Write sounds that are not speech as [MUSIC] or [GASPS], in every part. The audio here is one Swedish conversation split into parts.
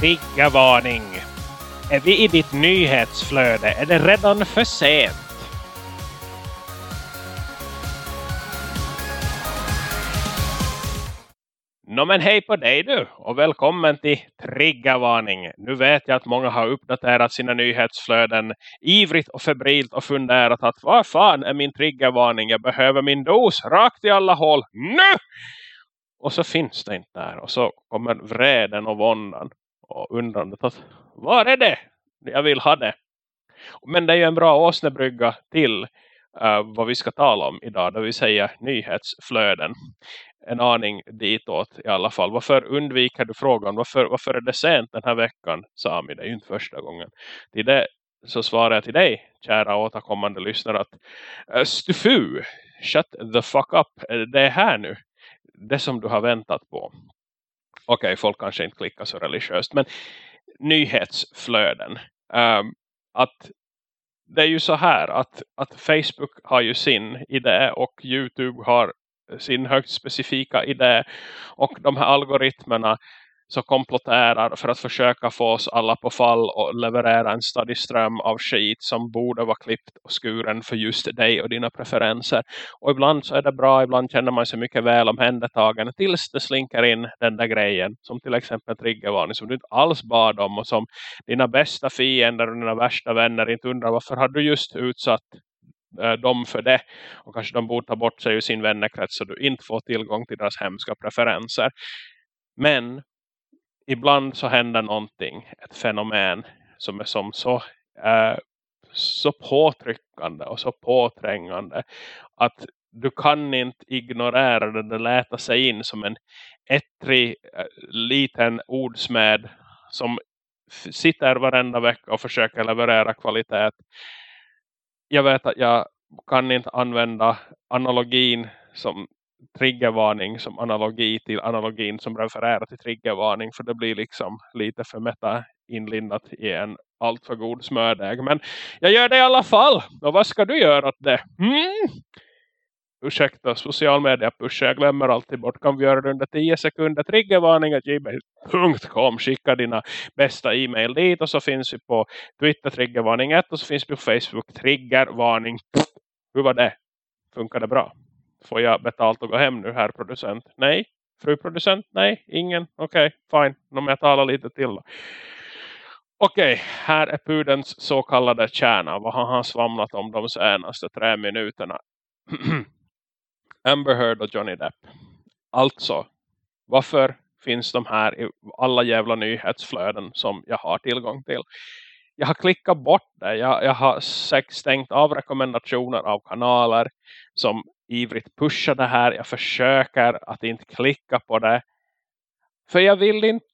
Triggervarning! Är vi i ditt nyhetsflöde? Är det redan för sent? Nå men hej på dig du och välkommen till Triggervarning. Nu vet jag att många har uppdaterat sina nyhetsflöden ivrigt och febrilt och funderat att vad fan är min triggervarning? Jag behöver min dos rakt i alla hål. Nu! Och så finns det inte där och så kommer vreden och våndan och undrandet att var är det? Jag vill ha det. Men det är ju en bra åsnebrygga till uh, vad vi ska tala om idag. Det vill säga nyhetsflöden. En aning ditåt i alla fall. Varför undviker du frågan? Varför, varför är det sent den här veckan? Sami, det är ju inte första gången. Till det så svarar jag till dig, kära återkommande lyssnare, att uh, Stufu, shut the fuck up. Det är här nu. Det som du har väntat på. Okej, okay, folk kanske inte klickar så religiöst. Men nyhetsflöden. Um, att det är ju så här att, att Facebook har ju sin idé och Youtube har sin högst specifika idé och de här algoritmerna så komploterar för att försöka få oss alla på fall och leverera en stadig ström av skit som borde vara klippt och skuren för just dig och dina preferenser. Och ibland så är det bra, ibland känner man sig mycket väl omhändertagen tills det slinker in den där grejen som till exempel triggervarning som du inte alls bad om och som dina bästa fiender och dina värsta vänner inte undrar varför har du just utsatt eh, dem för det och kanske de borde ta bort sig ur sin vännekrets så du inte får tillgång till deras hemska preferenser. Men ibland så händer någonting, ett fenomen som är som så, eh, så påtryckande och så påträngande att du kan inte ignorera det, det läta sig in som en ettrig eh, liten ordsmed som sitter varenda vecka och försöker leverera kvalitet. Jag vet att jag kan inte använda analogin som triggervarning som analogi till analogin som refererar till triggervarning för det blir liksom lite för meta inlindat i en allt för god smördäg. Men jag gör det i alla fall. Och vad ska du göra åt det? Mm? Ursäkta, social media push. Jag glömmer alltid bort. Kan vi göra det under 10 sekunder? Triggervarningar gmail.com. Skicka dina bästa e-mail dit. Och så finns vi på Twitter triggervarning 1. Och så finns vi på Facebook triggervarning. Hur var det? Funkar det bra? Får jag betalt och gå hem nu, herr producent? Nej. Fru producent? Nej. Ingen? Okej, okay, fine. Om jag talar lite till då. Okej, okay, här är pudens så kallade kärna. Vad har han svamlat om de senaste tre minuterna? [CLEARS THROAT] Amber Heard och Johnny Depp. Alltså, varför finns de här i alla jävla nyhetsflöden som jag har tillgång till? Jag har klickat bort det. Jag, jag har stängt av rekommendationer av kanaler som ivrigt pusha det här. Jag försöker att inte klicka på det. För jag vill inte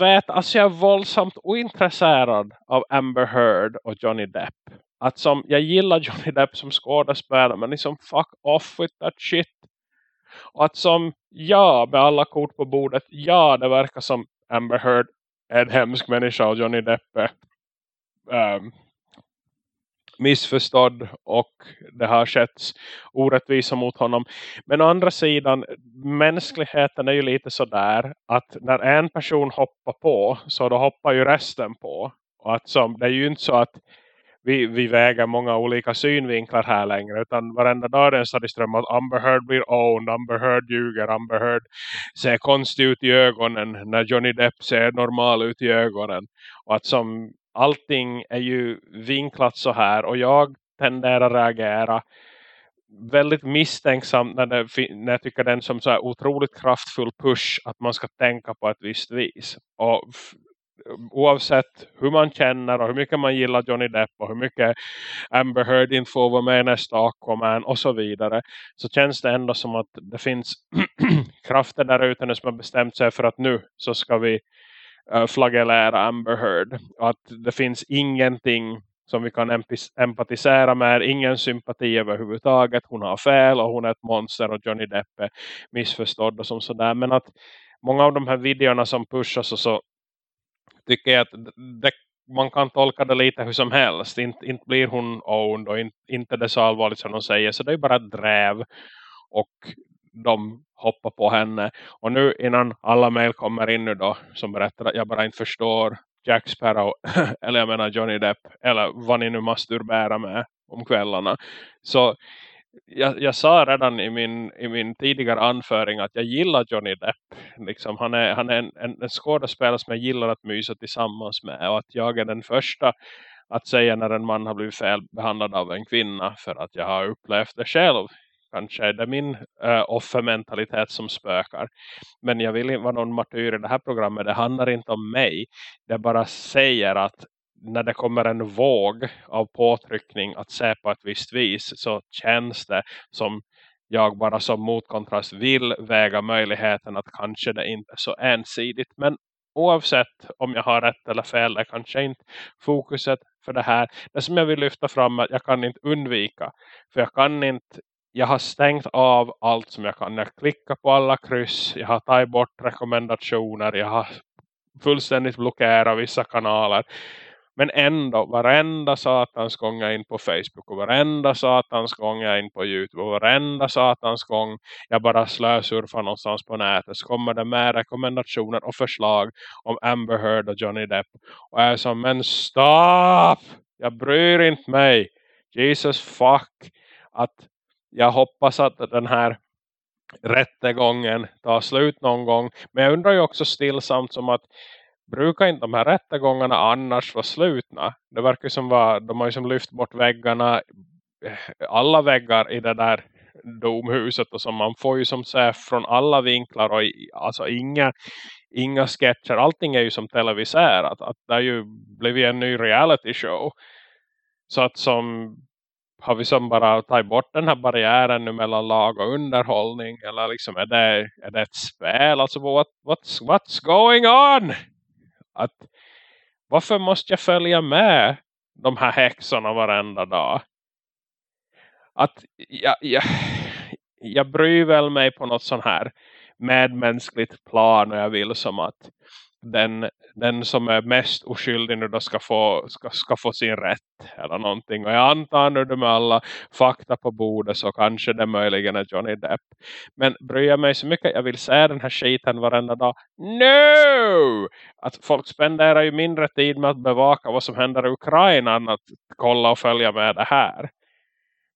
veta, alltså jag är våldsamt ointresserad av Amber Heard och Johnny Depp. Att som, jag gillar Johnny Depp som skådespelare men liksom fuck off with that shit. Och att som, ja med alla kort på bordet, ja det verkar som Amber Heard är en hemsk människa och Johnny Depp är um, missförstådd och det har skett orättvisa mot honom. Men å andra sidan, mänskligheten är ju lite sådär att när en person hoppar på så då hoppar ju resten på. Och att som, det är ju inte så att vi, vi väger många olika synvinklar här längre utan varenda dag är det en stadig ström att Amber Heard blir owned, Amber Heard ljuger, Amber Heard ser konstig ut i ögonen när Johnny Depp ser normal ut i ögonen. Och att som allting är ju vinklat så här och jag tenderar att reagera väldigt misstänksamt när, det, när jag tycker den som så här otroligt kraftfull push att man ska tänka på ett visst vis. Och oavsett hur man känner och hur mycket man gillar Johnny Depp och hur mycket Amber Heard inte får vara med nästa Aquaman och så vidare så känns det ändå som att det finns [CLEARS THROAT] krafter där ute som har bestämt sig för att nu så ska vi Eh, uh, flagellera Amber Heard. Att det finns ingenting som vi kan empatisera med. Ingen sympati överhuvudtaget. Hon har fel och hon är ett monster och Johnny Depp är missförstådd och som sådär. Men att många av de här videorna som pushas och så tycker jag att det, man kan tolka det lite hur som helst. Inte, inte blir hon owned och inte, inte det så allvarligt som de säger. Så det är bara ett dräv. Och de hoppar på henne. Och nu innan alla mejl kommer in nu då som berättar att jag bara inte förstår Jack Sparrow [LAUGHS] eller jag menar Johnny Depp eller vad ni nu masturberar med om kvällarna. Så jag, jag sa redan i min, i min tidigare anföring att jag gillar Johnny Depp. Liksom, han är, han är en, en, en skådespelare som jag gillar att mysa tillsammans med. Och att jag är den första att säga när en man har blivit felbehandlad av en kvinna. För att jag har upplevt det själv. Kanske är det min uh, offermentalitet som spökar. Men jag vill inte vara någon martyr i det här programmet. Det handlar inte om mig. Det bara säger att när det kommer en våg av påtryckning att se på ett visst vis så känns det som jag bara som motkontrast vill väga möjligheten att kanske det inte är så ensidigt. Men oavsett om jag har rätt eller fel är kanske inte fokuset för det här. Det som jag vill lyfta fram är att jag kan inte undvika. För jag kan inte jag har stängt av allt som jag kan. Jag klickar på alla kryss. Jag har tagit bort rekommendationer. Jag har fullständigt blockerat vissa kanaler. Men ändå, varenda satans gång jag är in på Facebook och varenda satans gång jag är in på Youtube och varenda satans gång jag bara slösurfar någonstans på nätet så kommer det med rekommendationer och förslag om Amber Heard och Johnny Depp. Och jag är som, men stopp! Jag bryr inte mig. Jesus fuck. Att jag hoppas att den här rättegången tar slut någon gång. Men jag undrar ju också stillsamt som att brukar inte de här rättegångarna annars vara slutna? Det verkar som att de har liksom lyft bort väggarna, eh, alla väggar i det där domhuset och som man får ju som se från alla vinklar och alltså inga, inga sketcher, allting är ju som televiserat att det har ju blivit en ny reality show så att som har vi som bara tagit bort den här barriären nu mellan lag och underhållning eller liksom är det, är det ett spel alltså what, what's, what's going on att varför måste jag följa med de här häxorna varenda dag? Att jag, jag, jag bryr väl mig på något sån här medmänskligt plan och jag vill som att den, den som är mest oskyldig nu då ska få, ska, ska få sin rätt eller någonting. Och jag antar nu med alla fakta på bordet så kanske det möjligen är Johnny Depp. Men bryr jag mig så mycket, jag vill se den här skiten varenda dag. No! Att folk spenderar ju mindre tid med att bevaka vad som händer i Ukraina än att kolla och följa med det här.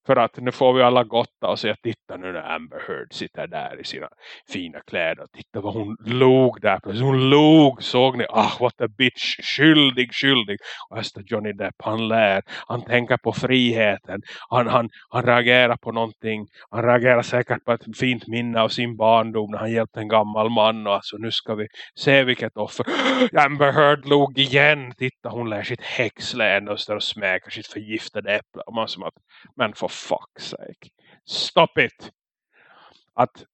För att nu får vi alla gotta och säga titta nu när Amber Heard sitter där i sina fina kläder. Titta vad hon låg där. Hon låg, såg ni? Ah, what a bitch. Skyldig, skyldig. Och här står Johnny Depp, han lär. Han tänker på friheten. Han, han, han reagerar på någonting. Han reagerar säkert på ett fint minne av sin barndom när han hjälpte en gammal man. Och alltså nu ska vi se vilket offer. [GASPS] Amber Heard låg igen. Titta, hon lär sitt häxlän och står och smäker sitt förgiftade äpple. Och man som att, men för fuck's sake. Stop it! Att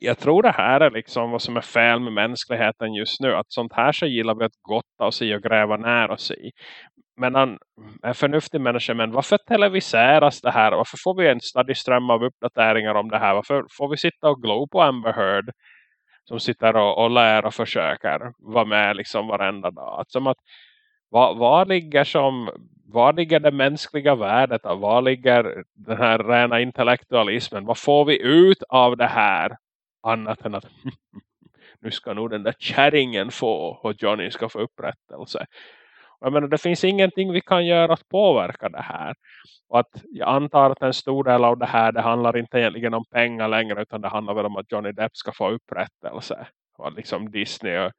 jag tror det här är liksom vad som är fel med mänskligheten just nu. Att sånt här så gillar vi att gotta oss i och gräva ner oss i. Men han är förnuftig människa. Men varför televiseras det här? Varför får vi en stadig ström av uppdateringar om det här? Varför får vi sitta och glo på Amber Heard? Som sitter och, och lär och försöker vara med liksom varenda dag. Att som att var, var ligger som var ligger det mänskliga värdet av? Var ligger den här rena intellektualismen? Vad får vi ut av det här? Annat än att [LAUGHS] nu ska nog den där kärringen få och Johnny ska få upprättelse. Jag menar, det finns ingenting vi kan göra att påverka det här. Och att jag antar att en stor del av det här det handlar inte egentligen om pengar längre utan det handlar väl om att Johnny Depp ska få upprättelse. Och liksom Disney och,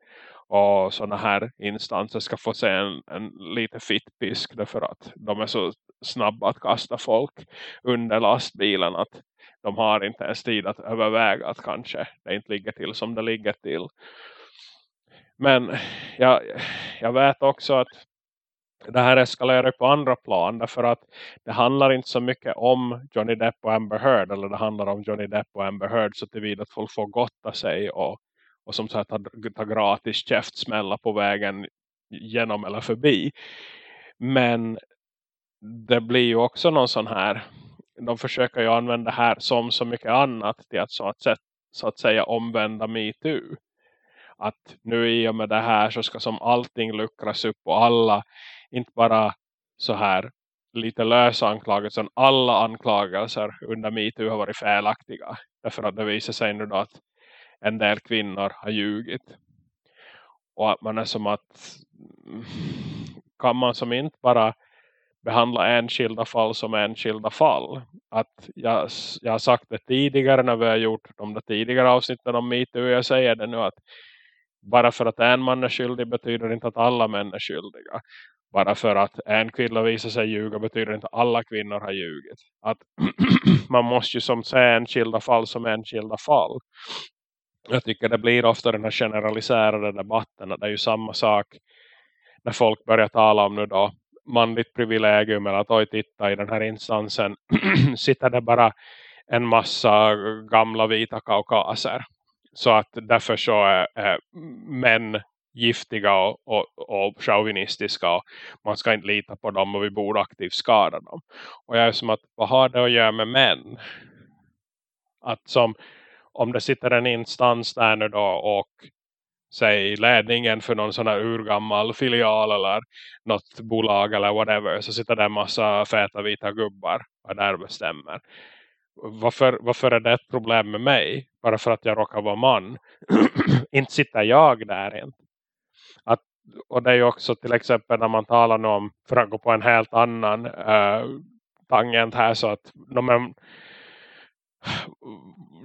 och sådana här instanser ska få se en, en lite fittpisk därför att de är så snabba att kasta folk under lastbilen att de har inte ens tid att överväga att kanske det inte ligger till som det ligger till. Men jag, jag vet också att det här eskalerar på andra plan därför att det handlar inte så mycket om Johnny Depp och Amber Heard eller det handlar om Johnny Depp och Amber Heard så tillvida att folk får gotta sig och och som tar gratis käftsmälla på vägen genom eller förbi. Men det blir ju också någon sån här de försöker ju använda det här som så mycket annat till att så att, så att säga omvända MeToo. Att nu i och med det här så ska som allting luckras upp och alla, inte bara så här lite lösa anklagelser, alla anklagelser under MeToo har varit felaktiga. Därför att det visar sig nu då att en del kvinnor har ljugit. Och att man är som att kan man som inte bara behandla enskilda fall som enskilda fall. Att jag, jag har sagt det tidigare när vi har gjort de där tidigare avsnitten om MeToo. Jag säger det nu att bara för att en man är skyldig betyder inte att alla män är skyldiga. Bara för att en kvinna visar sig ljuga betyder inte att alla kvinnor har ljugit. Att [CLEARS THROAT] man måste ju som se enskilda fall som enskilda fall. Jag tycker det blir ofta den här generaliserade debatten. Det är ju samma sak när folk börjar tala om nu då manligt privilegium eller att oj titta i den här instansen [CLEARS THROAT] sitter det bara en massa gamla vita kaukaser. Så att därför så är, är män giftiga och, och, och chauvinistiska och man ska inte lita på dem och vi borde aktivt skada dem. Och jag är som att, vad har det att göra med män? Att som, om det sitter en instans där nu då och säg ledningen för någon sån här urgammal filial eller något bolag eller whatever så sitter det en massa feta vita gubbar och där bestämmer. Varför, varför är det ett problem med mig? Bara för att jag råkar vara man. [CLEARS THROAT] inte sitter jag där inte. Att, och det är ju också till exempel när man talar om, för att gå på en helt annan uh, tangent här så att men,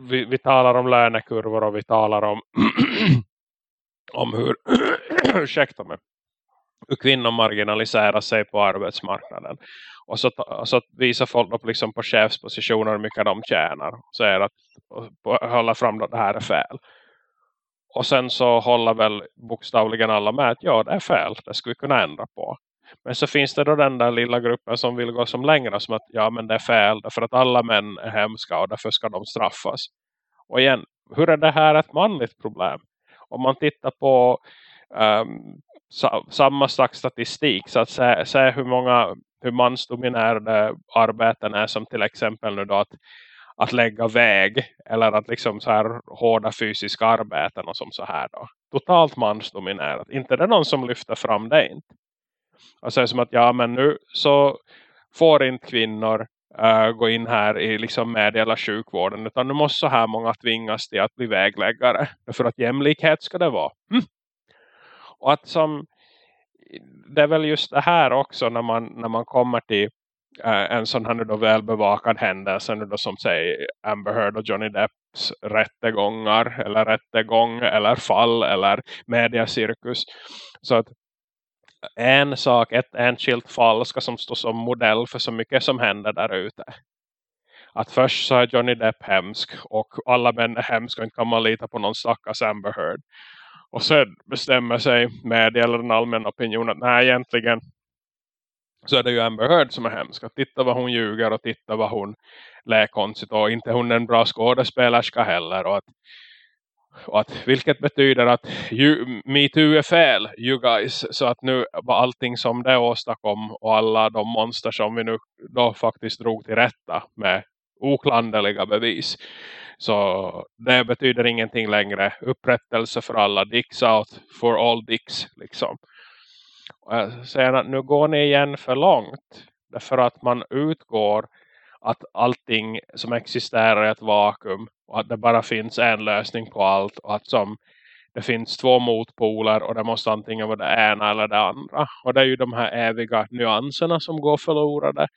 vi, vi talar om lönekurvor och vi talar om [CLEARS THROAT] om hur, [CLEARS THROAT] ursäkta mig, hur kvinnor marginaliserar sig på arbetsmarknaden. Och så, så visar folk upp liksom på chefspositioner hur mycket de tjänar. Och är att hålla fram att det här är fel. Och sen så håller väl bokstavligen alla med att ja det är fel. Det skulle vi kunna ändra på. Men så finns det då den där lilla gruppen som vill gå som längre. Som att ja men det är fel. Därför att alla män är hemska och därför ska de straffas. Och igen, hur är det här ett manligt problem? om man tittar på um, sa, samma slags statistik så att säga, se hur många hur mansdominerade arbeten är som till exempel nu då att, att lägga väg eller att liksom så här hårda fysiska arbeten och som så här då. Totalt mansdominerat. Inte det någon som lyfter fram det inte. Och säger som att ja men nu så får inte kvinnor uh, gå in här i liksom meddela sjukvården. Utan nu måste så här många tvingas till att bli vägläggare. För att jämlikhet ska det vara. Mm. Och att som det är väl just det här också när man, när man kommer till uh, en sån här nu då välbevakad händelse nu då som säger Amber Heard och Johnny Depps rättegångar eller rättegång eller fall eller mediacirkus. Så att en sak, ett enskilt fall ska som stå som modell för så mycket som händer där ute. Att först så är Johnny Depp hemsk och alla män är hemska och inte kan man lita på någon stackars Amber Heard. Och sen bestämmer sig med eller den allmänna opinionen att nej egentligen så är det ju Amber Heard som är hemsk. Att titta vad hon ljuger och titta vad hon lär konstigt och inte hon är en bra skådespelerska heller och att och att, vilket betyder att you, MeToo är fel, you guys. Så att nu var allting som det åstadkom och alla de monster som vi nu då faktiskt drog till rätta med oklanderliga bevis. Så det betyder ingenting längre. Upprättelse för alla. Dicks out for all dicks. Liksom. Och jag säger att nu går ni igen för långt. Därför att man utgår att allting som existerar är ett vakuum och att det bara finns en lösning på allt och att som det finns två motpoler och det måste antingen vara det ena eller det andra. Och det är ju de här eviga nyanserna som går förlorade.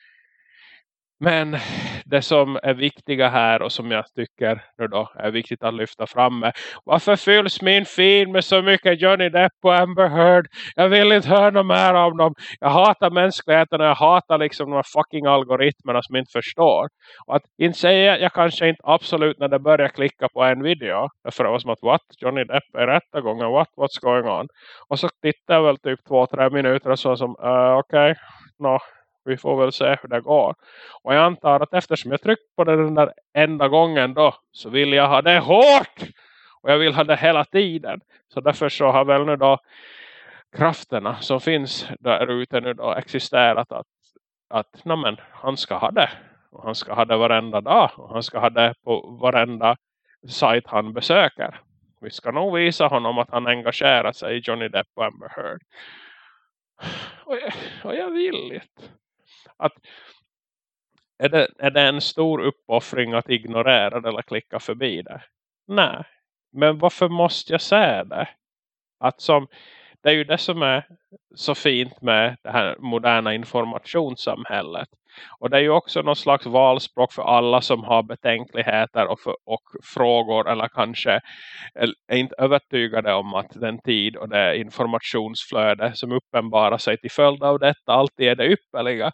Men det som är viktiga här och som jag tycker nu då är viktigt att lyfta fram är varför fylls min film med så mycket Johnny Depp och Amber Heard? Jag vill inte höra något mer om dem. Jag hatar mänskligheten och jag hatar liksom de här fucking algoritmerna som inte förstår. Och att inte säga jag kanske inte absolut när det börjar klicka på en video. Därför det var som att what? Johnny Depp är rätta gången. What? What's going on? Och så tittar jag väl typ två, tre minuter och så som uh, okej. Okay. No, vi får väl se hur det går. Och jag antar att eftersom jag tryckt på det den där enda gången då så vill jag ha det hårt. Och jag vill ha det hela tiden. Så därför så har väl nu då krafterna som finns där ute nu då existerat att, att men, han ska ha det. Och han ska ha det varenda dag. Och han ska ha det på varenda sajt han besöker. Vi ska nog visa honom att han engagerar sig i Johnny Depp och Amber Heard. Och jag, och jag vill inte att är det, är det en stor uppoffring att ignorera det eller klicka förbi det? Nej. Men varför måste jag säga det? Att som, det är ju det som är så fint med det här moderna informationssamhället. Och det är ju också någon slags valspråk för alla som har betänkligheter och, för, och frågor eller kanske är inte övertygade om att den tid och det informationsflöde som uppenbarar sig till följd av detta alltid är det ypperliga.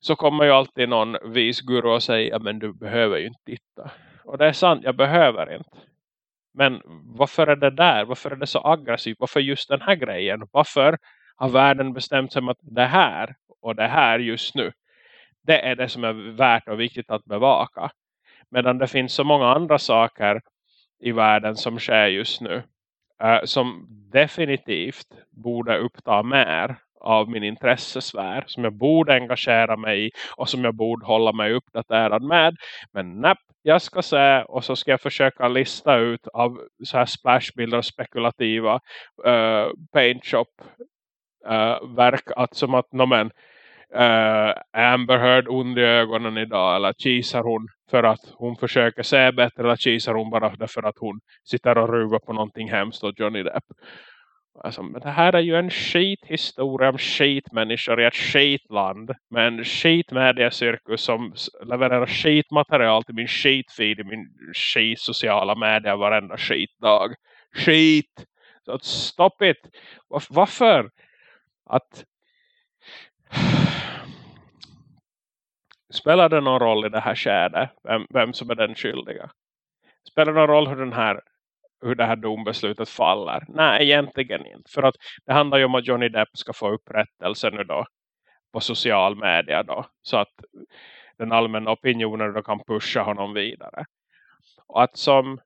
Så kommer ju alltid någon vis guru och säger men du behöver ju inte titta. Och det är sant, jag behöver inte. Men varför är det där? Varför är det så aggressivt? Varför just den här grejen? Varför har världen bestämt sig att det här och det här just nu det är det som är värt och viktigt att bevaka. Medan det finns så många andra saker i världen som sker just nu. Uh, som definitivt borde uppta mer av min intressesfär. Som jag borde engagera mig i. Och som jag borde hålla mig uppdaterad med. Men nej, jag ska se. Och så ska jag försöka lista ut av så här splashbilder och spekulativa uh, paint shop uh, verk. Att som att, no men, uh, Amber Heard ond i ögonen idag eller kisar hon för att hon försöker se bättre eller kisar hon bara därför att hon sitter och ruvar på någonting hemskt och Johnny Depp. Alltså, men det här är ju en skithistoria om skitmänniskor i ett skitland med en skitmediacirkus som levererar skitmaterial till min skitfeed i min skit sociala medier varenda skitdag. Skit! Så stop it! Varför? Att Spelar det någon roll i det här skedet Vem, vem som är den skyldiga? Spelar det någon roll hur, den här, hur det här dombeslutet faller? Nej, egentligen inte. För att det handlar ju om att Johnny Depp ska få upprättelse nu då. På social media då. Så att den allmänna opinionen då kan pusha honom vidare. Och att som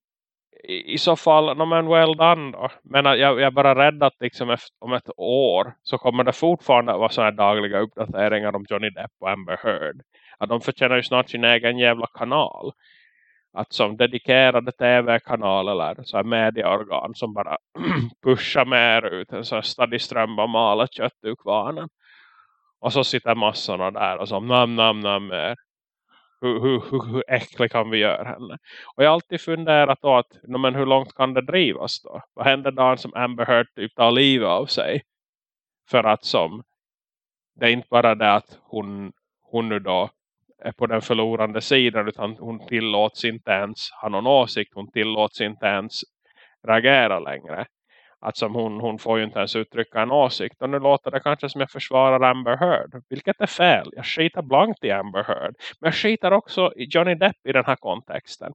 i, i så fall, no men well done då. Men jag, jag är bara rädd att liksom efter, om ett år så kommer det fortfarande vara sådana dagliga uppdateringar om Johnny Depp och Amber Heard att de förtjänar ju snart sin egen jävla kanal. Att som dedikerade tv-kanal eller så här medieorgan som bara [CLEARS THROAT] pushar mer ut en sån här stadig ström av malet kött ur kvarnen. Och så sitter massorna där och så nam nam nam mer. Hur, hur, hur, hur äcklig kan vi göra henne? Och jag har alltid funderat då att men hur långt kan det drivas då? Vad händer då som Amber Heard typ tar livet av sig? För att som det är inte bara det att hon, hon nu då är på den förlorande sidan utan hon tillåts inte ens ha någon åsikt. Hon tillåts inte ens reagera längre. Att som hon, hon får ju inte ens uttrycka en åsikt. Och nu låter det kanske som jag försvarar Amber Heard. Vilket är fel. Jag skitar blankt i Amber Heard. Men jag skitar också i Johnny Depp i den här kontexten.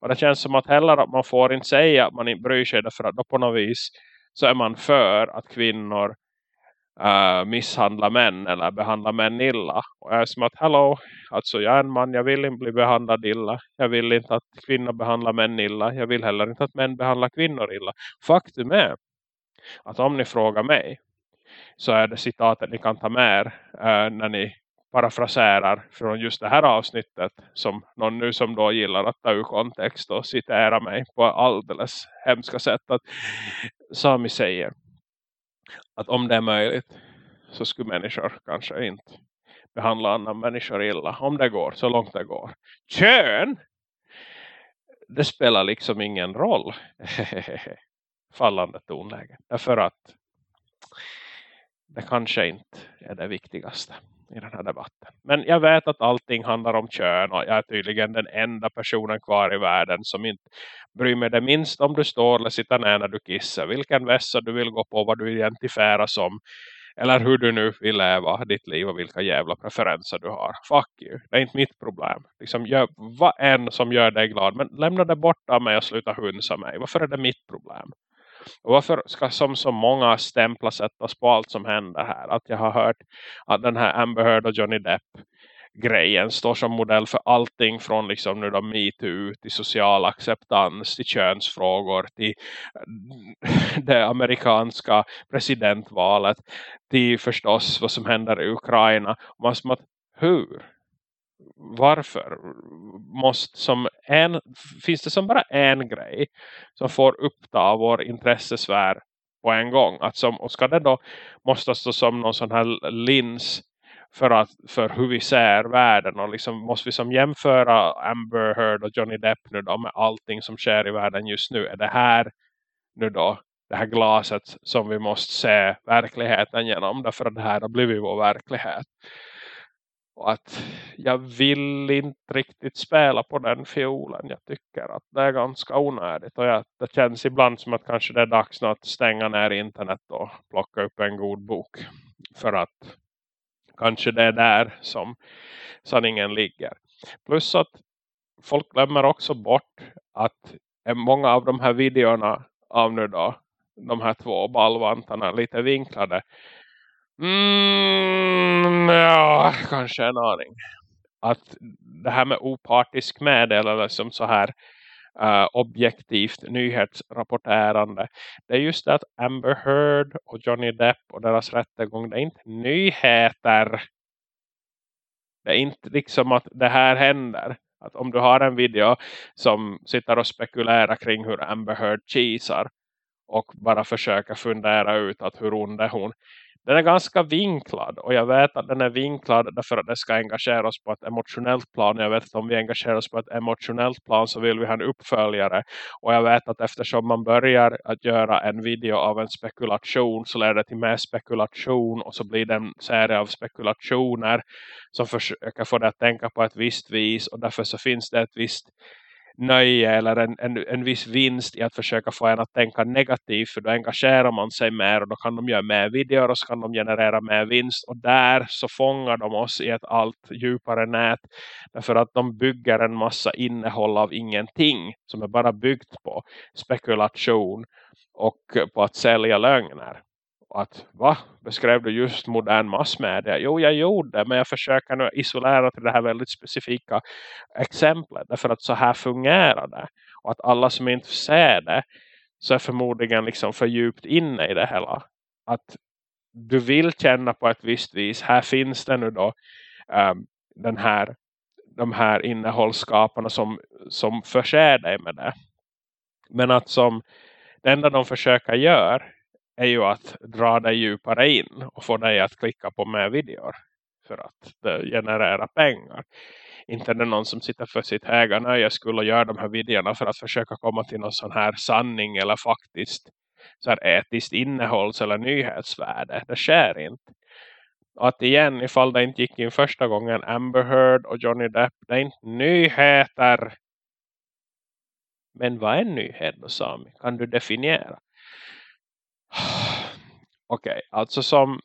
Och det känns som att heller att man får inte säga att man inte bryr sig. Därför att då på något vis så är man för att kvinnor uh, misshandla män eller behandla män illa. Och jag är som att, hello, alltså jag är en man, jag vill inte bli behandlad illa. Jag vill inte att kvinnor behandlar män illa. Jag vill heller inte att män behandlar kvinnor illa. Faktum är att om ni frågar mig så är det citatet ni kan ta med uh, när ni parafraserar från just det här avsnittet som någon nu som då gillar att ta ur kontext och citera mig på alldeles hemska sätt att Sami säger att om det är möjligt så skulle människor kanske inte behandla andra människor illa. Om det går, så långt det går. Kön! Det spelar liksom ingen roll. [LAUGHS] Fallande tonläge. Därför att det kanske inte är det viktigaste i den här debatten. Men jag vet att allting handlar om kön och jag är tydligen den enda personen kvar i världen som inte bryr mig det minst om du står eller sitter ner när du kissar. Vilken vässa du vill gå på, vad du identifierar som eller hur du nu vill leva ditt liv och vilka jävla preferenser du har. Fuck you. Det är inte mitt problem. Liksom, gör vad en som gör dig glad. Men lämna det bort av mig och sluta hunsa mig. Varför är det mitt problem? Och varför ska som så många stämplar sättas på allt som händer här? Att jag har hört att den här Amber Heard och Johnny Depp grejen står som modell för allting från liksom nu då MeToo till social acceptans till könsfrågor till eh, det amerikanska presidentvalet till förstås vad som händer i Ukraina. Man som att, hur? Varför måste som en, finns det som bara en grej som får uppta vår intressesfär på en gång. Att som, och ska det då måste stå som någon sån här lins för, att, för hur vi ser världen och liksom måste vi som jämföra Amber Heard och Johnny Depp nu då med allting som sker i världen just nu. Är det här nu då det här glaset som vi måste se verkligheten genom därför att det här har blivit vår verklighet. Och att jag vill inte riktigt spela på den fiolen. Jag tycker att det är ganska onödigt. Och jag, det känns ibland som att kanske det är dags att stänga ner internet och plocka upp en god bok. För att kanske det är där som sanningen ligger. Plus att folk glömmer också bort att många av de här videorna av nu då de här två ballvantarna lite vinklade. Mm, ja, kanske en aning. Att det här med opartisk meddelande som så här uh, objektivt nyhetsrapporterande. Det är just det att Amber Heard och Johnny Depp och deras rättegång, det är inte nyheter. Det är inte liksom att det här händer. Att om du har en video som sitter och spekulerar kring hur Amber Heard cheesar och bara försöka fundera ut att hur ond är hon. Den är ganska vinklad och jag vet att den är vinklad därför att det ska engagera oss på ett emotionellt plan. Jag vet att om vi engagerar oss på ett emotionellt plan så vill vi ha en uppföljare. Och jag vet att eftersom man börjar att göra en video av en spekulation så leder det till mer spekulation och så blir det en serie av spekulationer som försöker få det att tänka på ett visst vis och därför så finns det ett visst nöje eller en, en, en viss vinst i att försöka få en att tänka negativt för då engagerar man sig mer och då kan de göra mer videor och så kan de generera mer vinst. Och där så fångar de oss i ett allt djupare nät därför att de bygger en massa innehåll av ingenting som är bara byggt på spekulation och på att sälja lögner att va? Beskrev du just modern massmedia? Jo, jag gjorde det. men jag försöker nu isolera till det här väldigt specifika exemplet. Därför att så här fungerar det. Och att alla som inte ser det så är förmodligen liksom för djupt inne i det hela. Att du vill känna på ett visst vis. Här finns det nu då um, den här, de här innehållsskaparna som, som förser dig med det. Men att som det enda de försöker göra är ju att dra dig djupare in och få dig att klicka på mer videor för att eh, generera pengar. Inte är det någon som sitter för sitt ägarnöje skulle göra de här videorna för att försöka komma till någon sån här sanning eller faktiskt så här etiskt innehålls eller nyhetsvärde. Det sker inte. Och Att igen, ifall det inte gick in första gången Amber Heard och Johnny Depp, det är inte nyheter. Men vad är en nyhet då Sami? Kan du definiera? [SIGHS] Okej, okay, alltså som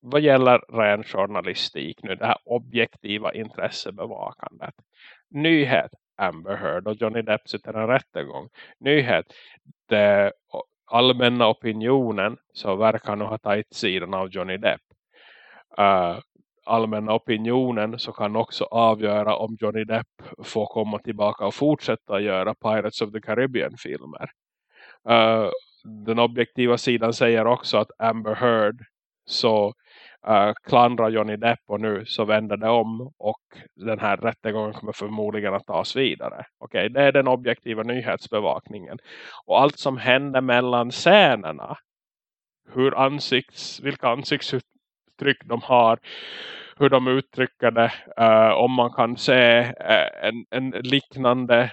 vad gäller ren journalistik nu, det här objektiva intressebevakandet. Nyhet, Amber Heard och Johnny Depp sitter en rättegång. Nyhet, det allmänna opinionen så verkar nog ha tagit sidan av Johnny Depp. Uh, allmänna opinionen så kan också avgöra om Johnny Depp får komma tillbaka och fortsätta göra Pirates of the Caribbean-filmer. Uh, den objektiva sidan säger också att Amber Heard så uh, klandrar Johnny Depp och nu så vänder det om och den här rättegången kommer förmodligen att tas vidare. Okej, okay, det är den objektiva nyhetsbevakningen. Och allt som händer mellan scenerna, hur ansikts, vilka ansiktsuttryck de har, hur de uttrycker det, uh, om man kan se uh, en, en liknande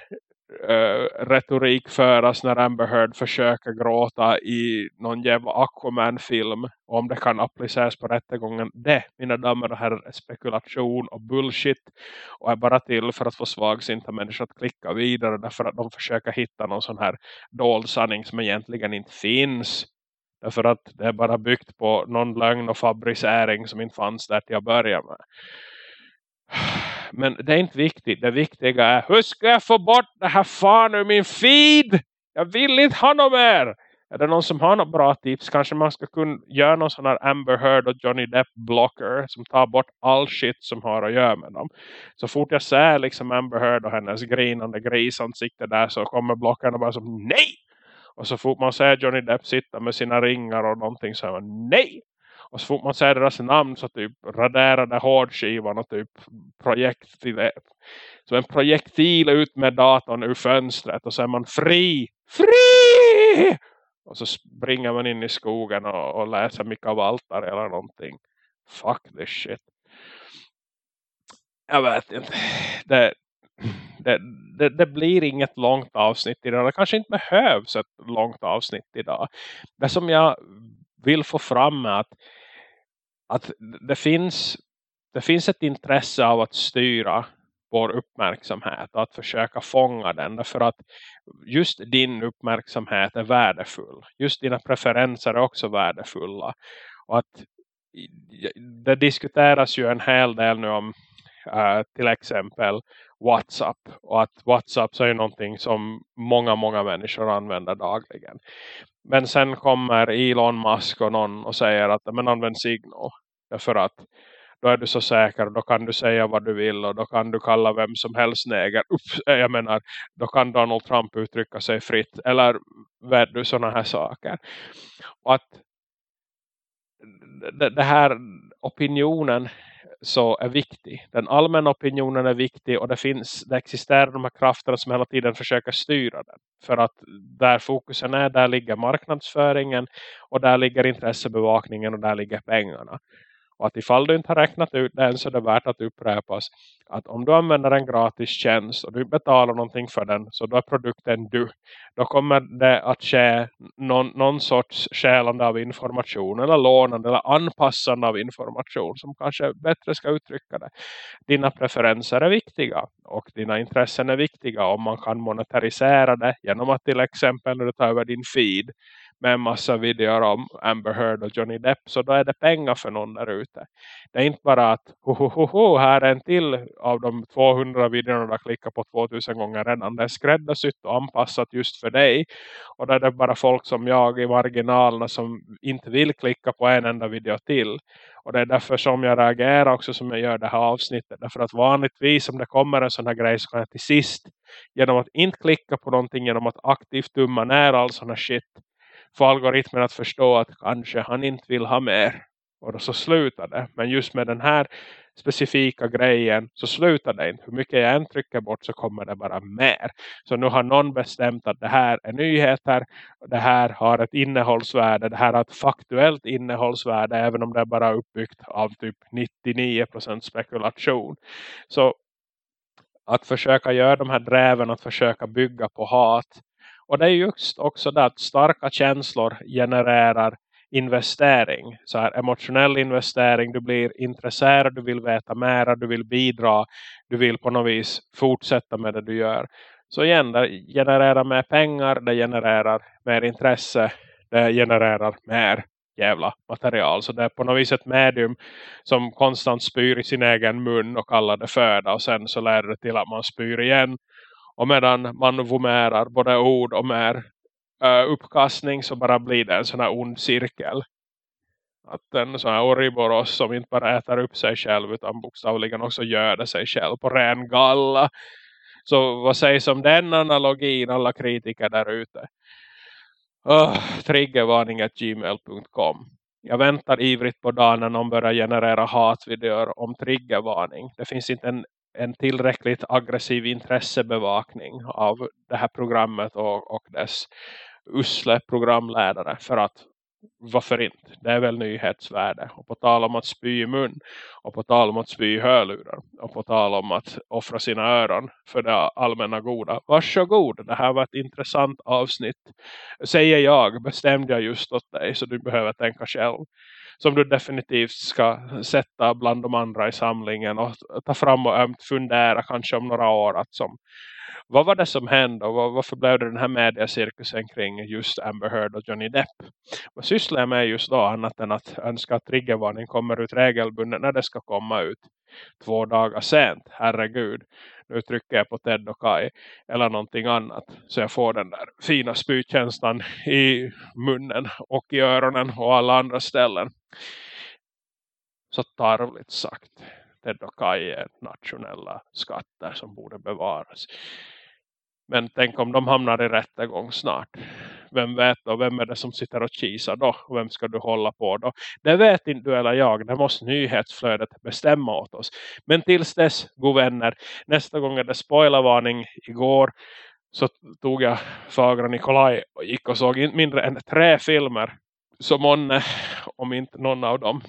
uh, retorik föras när Amber Heard försöker gråta i någon jävla Aquaman-film. Om det kan appliceras på rättegången. Det, mina damer och herrar, är spekulation och bullshit. Och är bara till för att få svagsinta människor att klicka vidare. Därför att de försöker hitta någon sån här dold sanning som egentligen inte finns. Därför att det är bara byggt på någon lögn och fabricering som inte fanns där till att börja med. Men det är inte viktigt. Det viktiga är hur ska jag få bort det här fan ur min feed? Jag vill inte ha något mer. Är det någon som har något bra tips? Kanske man ska kunna göra någon sån här Amber Heard och Johnny Depp blocker. Som tar bort all shit som har att göra med dem. Så fort jag ser liksom Amber Heard och hennes grinande grisansikte där. Så kommer blockarna bara som nej! Och så fort man ser Johnny Depp sitta med sina ringar och någonting så är man nej! Och så fort man säger deras namn så typ raderade hårdskivan och typ projektil, eh, så en projektil ut med datorn ur fönstret och så är man fri. Fri! Och så springer man in i skogen och, och läser Mika Valtar eller någonting. Fuck this shit. jag vet inte. Det, det, det, det, blir inget långt avsnitt idag. Det kanske inte behövs ett långt avsnitt idag. Det som jag vill få fram är att, att det, finns, det finns ett intresse av att styra vår uppmärksamhet och att försöka fånga den. Därför att just din uppmärksamhet är värdefull. Just dina preferenser är också värdefulla. Och att det diskuteras ju en hel del nu om uh, till exempel Whatsapp. Och att Whatsapp är ju någonting som många, många människor använder dagligen. Men sen kommer Elon Musk och någon och säger att men använd Signal. Därför att då är du så säker då kan du säga vad du vill och då kan du kalla vem som helst neger. Ups, jag menar, då kan Donald Trump uttrycka sig fritt eller vet du sådana här saker. Och att det, här opinionen så är viktig. Den allmänna opinionen är viktig och det finns det existerar de här krafterna som hela tiden försöker styra den. För att där fokusen är, där ligger marknadsföringen och där ligger intressebevakningen och där ligger pengarna. Och att ifall du inte har räknat ut den så är det värt att upprepas att om du använder en gratis tjänst och du betalar någonting för den så då är produkten du. Då kommer det att ske någon, någon sorts skälande av information eller lånande eller anpassande av information som kanske bättre ska uttrycka det. Dina preferenser är viktiga och dina intressen är viktiga om man kan monetarisera det genom att till exempel när du tar över din feed med en massa videor om Amber Heard och Johnny Depp så då är det pengar för någon där ute. Det är inte bara att ho, ho, ho, ho, här är en till av de 200 videorna du har klickat på 2000 gånger redan. Det är skräddarsytt och anpassat just för dig. Och där är det bara folk som jag i marginalerna som inte vill klicka på en enda video till. Och det är därför som jag reagerar också som jag gör det här avsnittet. Därför att vanligtvis om det kommer en sån här grej så kan jag till sist genom att inte klicka på någonting genom att aktivt dumma ner all sån här shit få algoritmen att förstå att kanske han inte vill ha mer. Och då så slutar det. Men just med den här specifika grejen så slutar det inte. Hur mycket jag än trycker bort så kommer det bara mer. Så nu har någon bestämt att det här är nyheter. Det här har ett innehållsvärde. Det här har ett faktuellt innehållsvärde. Även om det är bara uppbyggt av typ 99% spekulation. Så att försöka göra de här dräven. Att försöka bygga på hat och det är just också det att starka känslor genererar investering. Så här emotionell investering. Du blir intresserad, du vill veta mera, du vill bidra. Du vill på något vis fortsätta med det du gör. Så igen, det genererar mer pengar, det genererar mer intresse, det genererar mer jävla material. Så det är på något vis ett medium som konstant spyr i sin egen mun och kallar det föda. Och sen så lär det till att man spyr igen och medan man vomerar både ord och mer uh, uppkastning så bara blir det en sån här ond cirkel. Att en sån här Oriboros som inte bara äter upp sig själv utan bokstavligen också gör det sig själv på ren galla. Så vad sägs om den analogin alla kritiker där ute? Uh, triggervarning.gmail.com Jag väntar ivrigt på dagen när någon börjar generera hatvideor om triggervarning. Det finns inte en en tillräckligt aggressiv intressebevakning av det här programmet och, och dess usle programledare för att varför inte? Det är väl nyhetsvärde. Och på tal om att spy i mun. Och på tal om att spy i hörlurar. Och på tal om att offra sina öron för det allmänna goda. Varsågod, det här var ett intressant avsnitt. Säger jag, bestämde jag just åt dig så du behöver tänka själv som du definitivt ska sätta bland de andra i samlingen och ta fram och ömt fundera kanske om några år att som, vad var det som hände och varför blev det den här mediacirkusen kring just Amber Heard och Johnny Depp? Vad sysslar jag med just då annat än att önska att triggervarning kommer ut regelbundet när det ska komma ut två dagar sent, herregud. Nu trycker jag på Ted och Kai eller någonting annat så jag får den där fina spykänslan i munnen och i öronen och alla andra ställen. Så tarvligt sagt. Ted och Kai är nationella skatter som borde bevaras. Men tänk om de hamnar i rättegång snart. Vem vet då? Vem är det som sitter och kisar då? Och vem ska du hålla på då? Det vet inte du eller jag. Det måste nyhetsflödet bestämma åt oss. Men tills dess, god vänner. Nästa gång är det spoilervarning. Igår så tog jag Fagra Nikolaj och gick och såg inte mindre än tre filmer så månne om inte någon av dem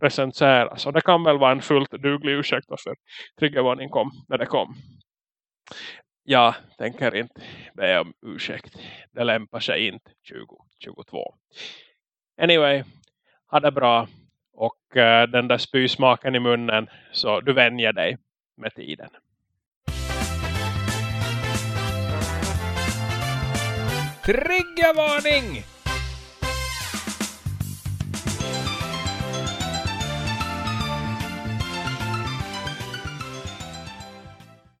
recenseras. Och det kan väl vara en fullt duglig ursäkt för triggervarning kom när det kom. Jag tänker inte be om ursäkt. Det lämpar sig inte 2022. Anyway, ha det bra. Och uh, den där spysmaken i munnen så du vänjer dig med tiden. Triggervarning!